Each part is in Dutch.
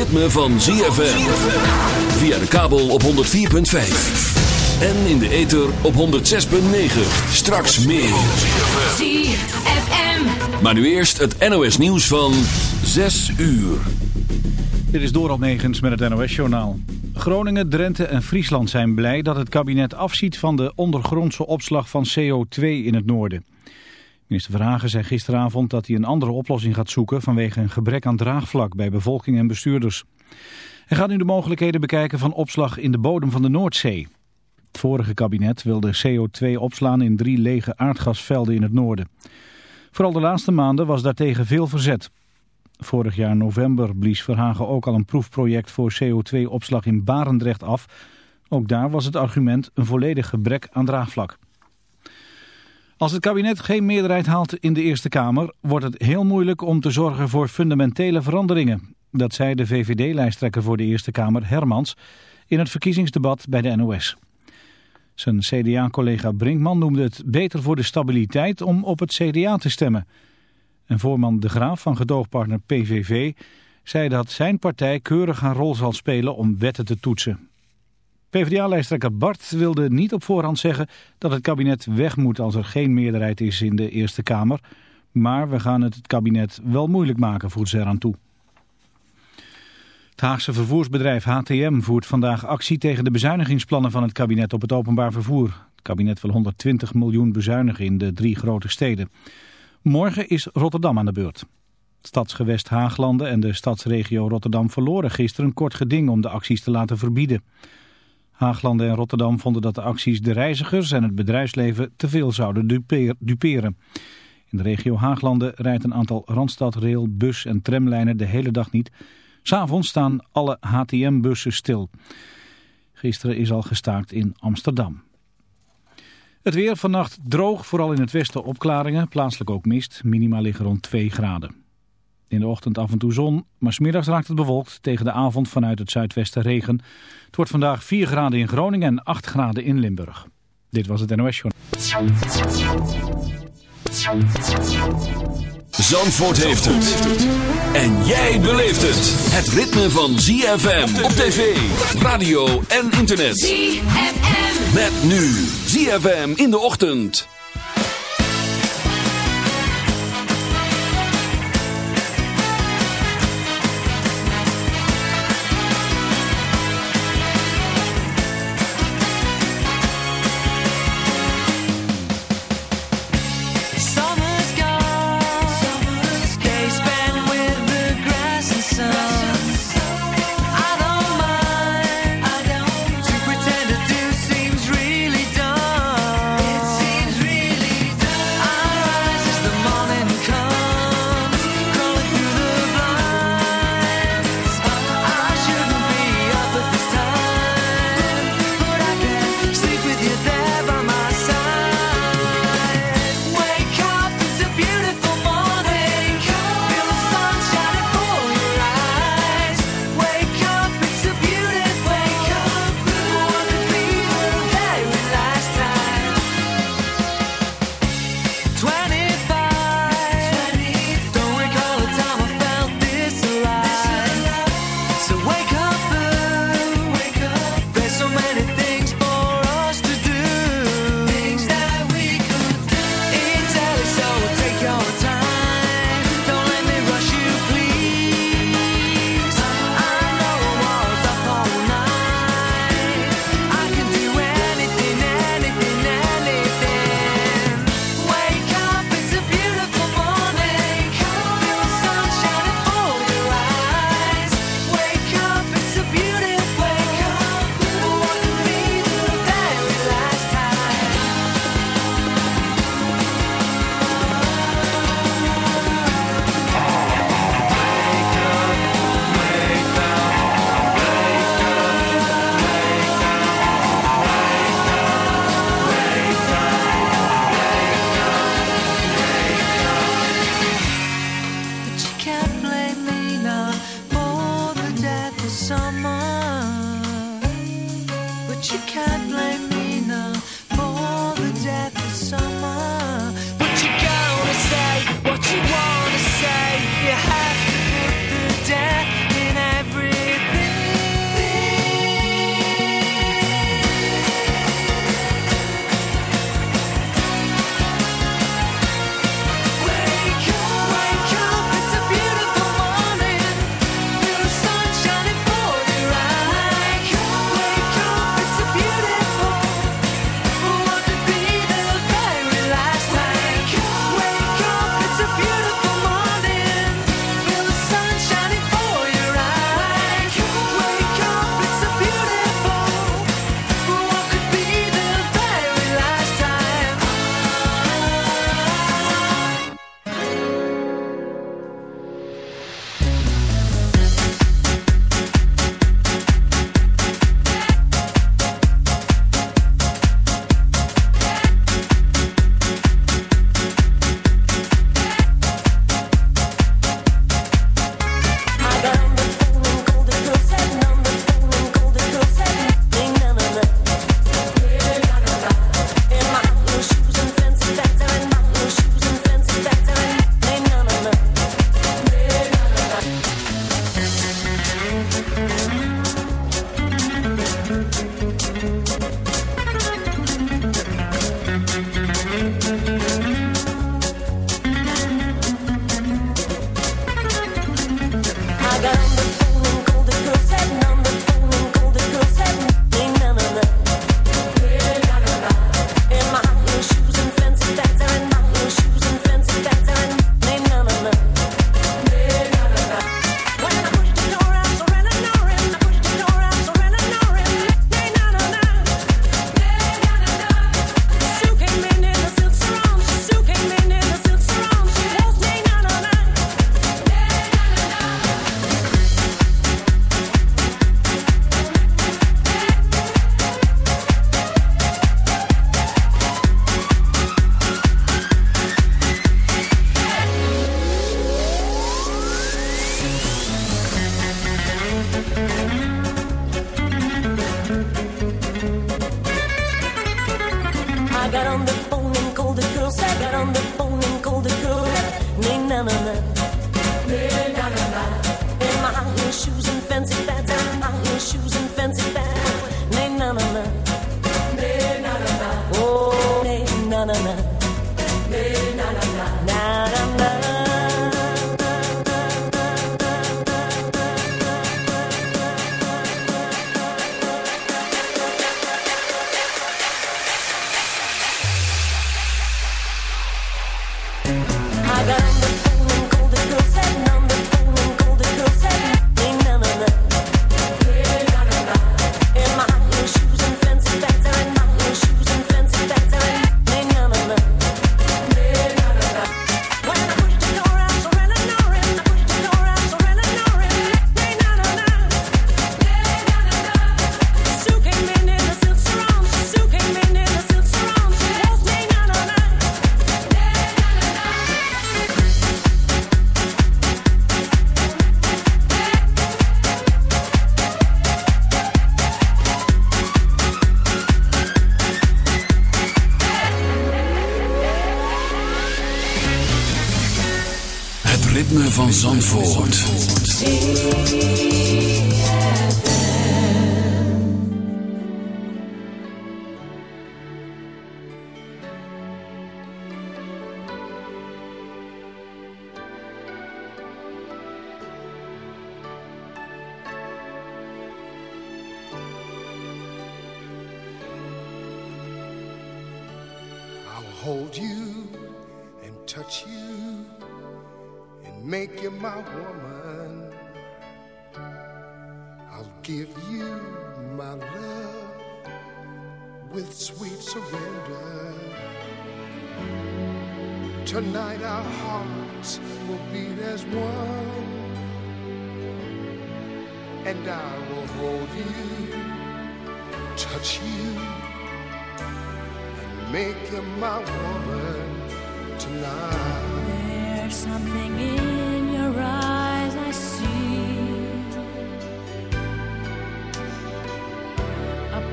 Ritme van ZFM. Via de kabel op 104.5. En in de ether op 106.9. Straks meer. ZFM. Maar nu eerst het NOS nieuws van 6 uur. Dit is Doral Negens met het NOS-journaal. Groningen, Drenthe en Friesland zijn blij dat het kabinet afziet van de ondergrondse opslag van CO2 in het noorden. Minister Verhagen zei gisteravond dat hij een andere oplossing gaat zoeken vanwege een gebrek aan draagvlak bij bevolking en bestuurders. Hij gaat nu de mogelijkheden bekijken van opslag in de bodem van de Noordzee. Het vorige kabinet wilde CO2 opslaan in drie lege aardgasvelden in het noorden. Vooral de laatste maanden was daartegen veel verzet. Vorig jaar november blies Verhagen ook al een proefproject voor CO2-opslag in Barendrecht af. Ook daar was het argument een volledig gebrek aan draagvlak. Als het kabinet geen meerderheid haalt in de Eerste Kamer... wordt het heel moeilijk om te zorgen voor fundamentele veranderingen. Dat zei de VVD-lijsttrekker voor de Eerste Kamer, Hermans... in het verkiezingsdebat bij de NOS. Zijn CDA-collega Brinkman noemde het beter voor de stabiliteit om op het CDA te stemmen... En voorman De Graaf van gedoogpartner PVV zei dat zijn partij keurig haar rol zal spelen om wetten te toetsen. PvdA-lijsttrekker Bart wilde niet op voorhand zeggen dat het kabinet weg moet als er geen meerderheid is in de Eerste Kamer. Maar we gaan het het kabinet wel moeilijk maken, voert ze eraan toe. Het Haagse vervoersbedrijf HTM voert vandaag actie tegen de bezuinigingsplannen van het kabinet op het openbaar vervoer. Het kabinet wil 120 miljoen bezuinigen in de drie grote steden. Morgen is Rotterdam aan de beurt. Stadsgewest Haaglanden en de stadsregio Rotterdam verloren gisteren kort geding om de acties te laten verbieden. Haaglanden en Rotterdam vonden dat de acties de reizigers en het bedrijfsleven te veel zouden duperen. In de regio Haaglanden rijdt een aantal Randstad, rail, bus en tramlijnen de hele dag niet. S'avonds staan alle HTM-bussen stil. Gisteren is al gestaakt in Amsterdam. Het weer vannacht droog, vooral in het westen opklaringen. Plaatselijk ook mist. Minima liggen rond 2 graden. In de ochtend af en toe zon, maar smiddags raakt het bewolkt. Tegen de avond vanuit het zuidwesten regen. Het wordt vandaag 4 graden in Groningen en 8 graden in Limburg. Dit was het NOS Journal. Zandvoort heeft het. En jij beleeft het. Het ritme van ZFM op tv, radio en internet. ZFM. Met nu ZFM in de ochtend.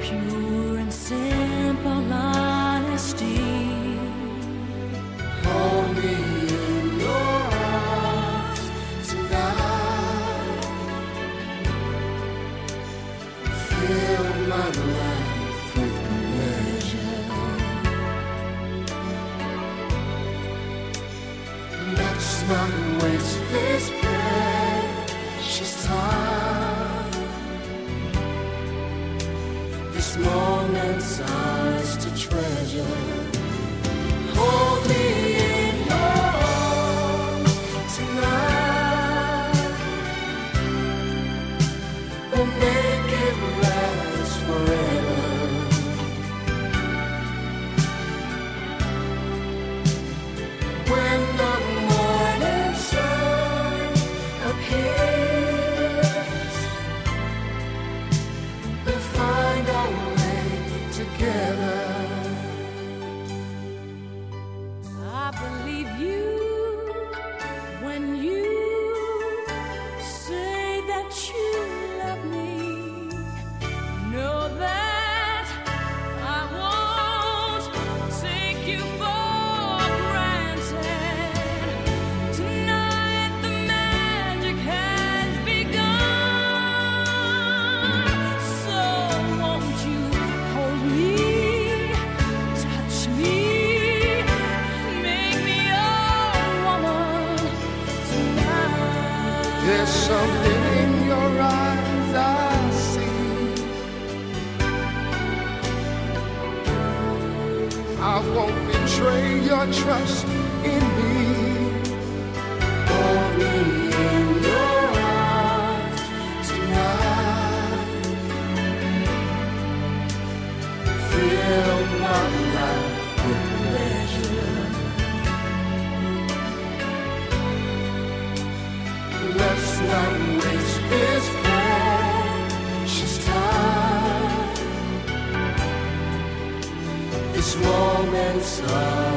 pure. betray your trust in me. Hold me in your arms tonight. Fill my life with pleasure. Let's not moments of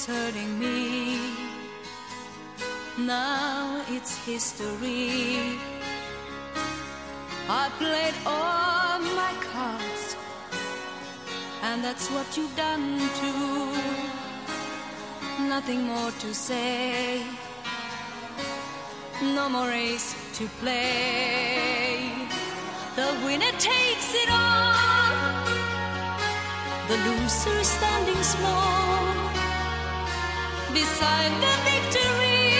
It's hurting me. Now it's history. I played all my cards, and that's what you've done too. Nothing more to say no more race to play. The winner takes it all, the loser standing small beside the victory.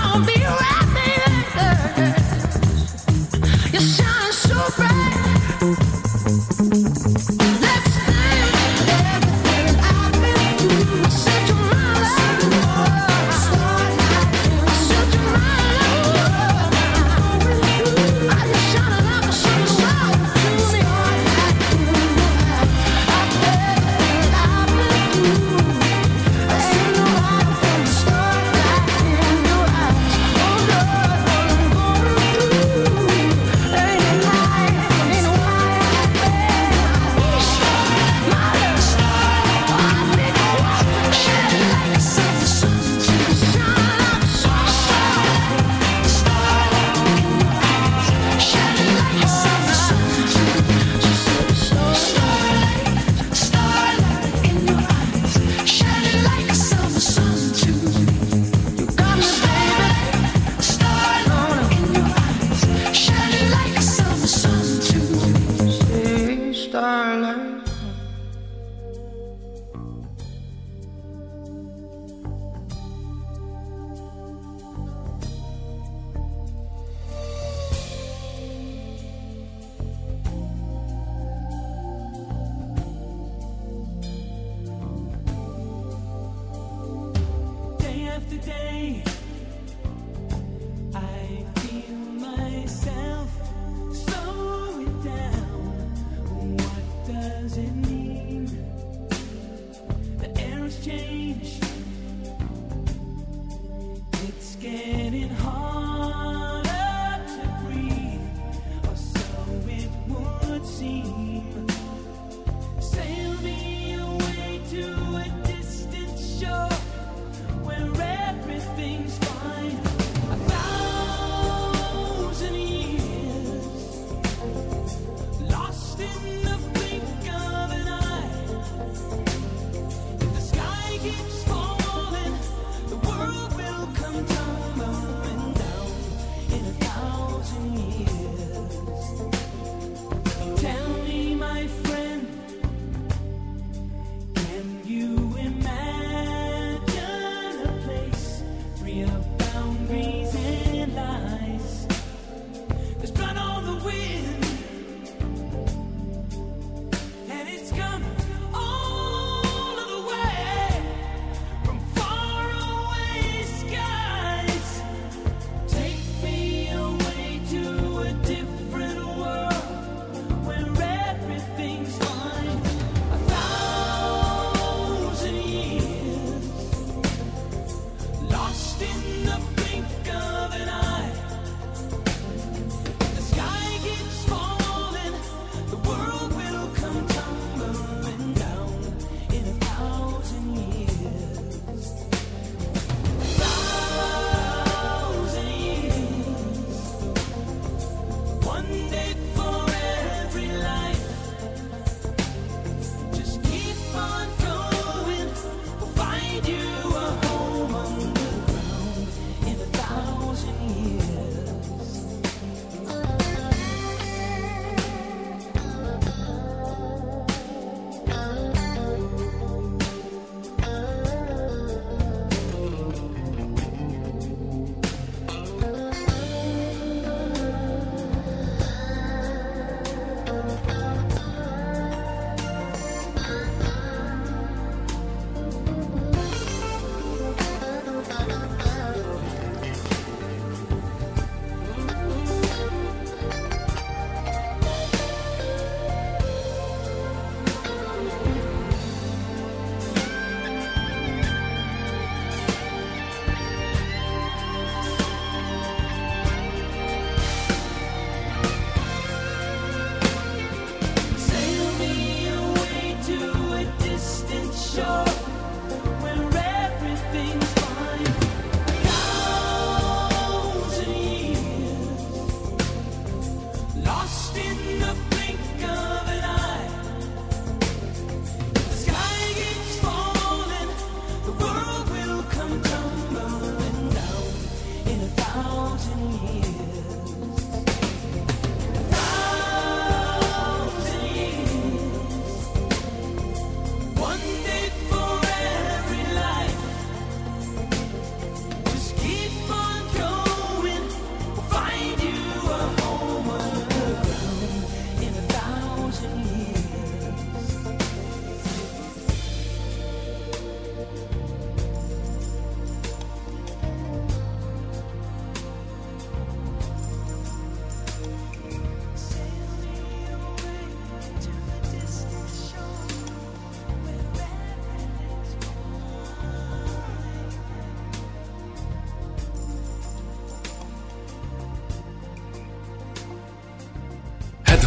I'll be right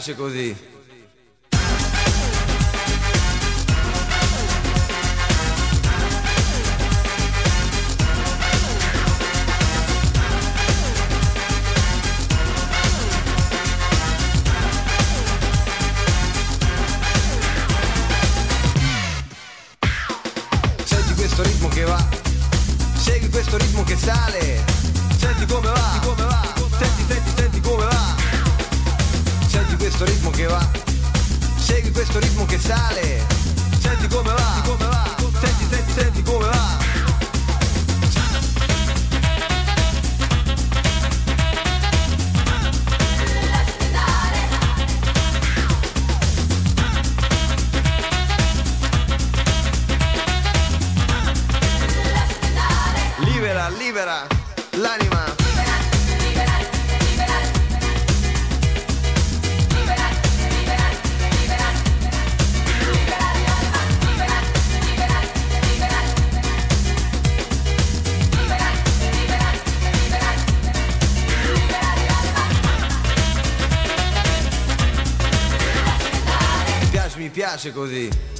piace così. piace così.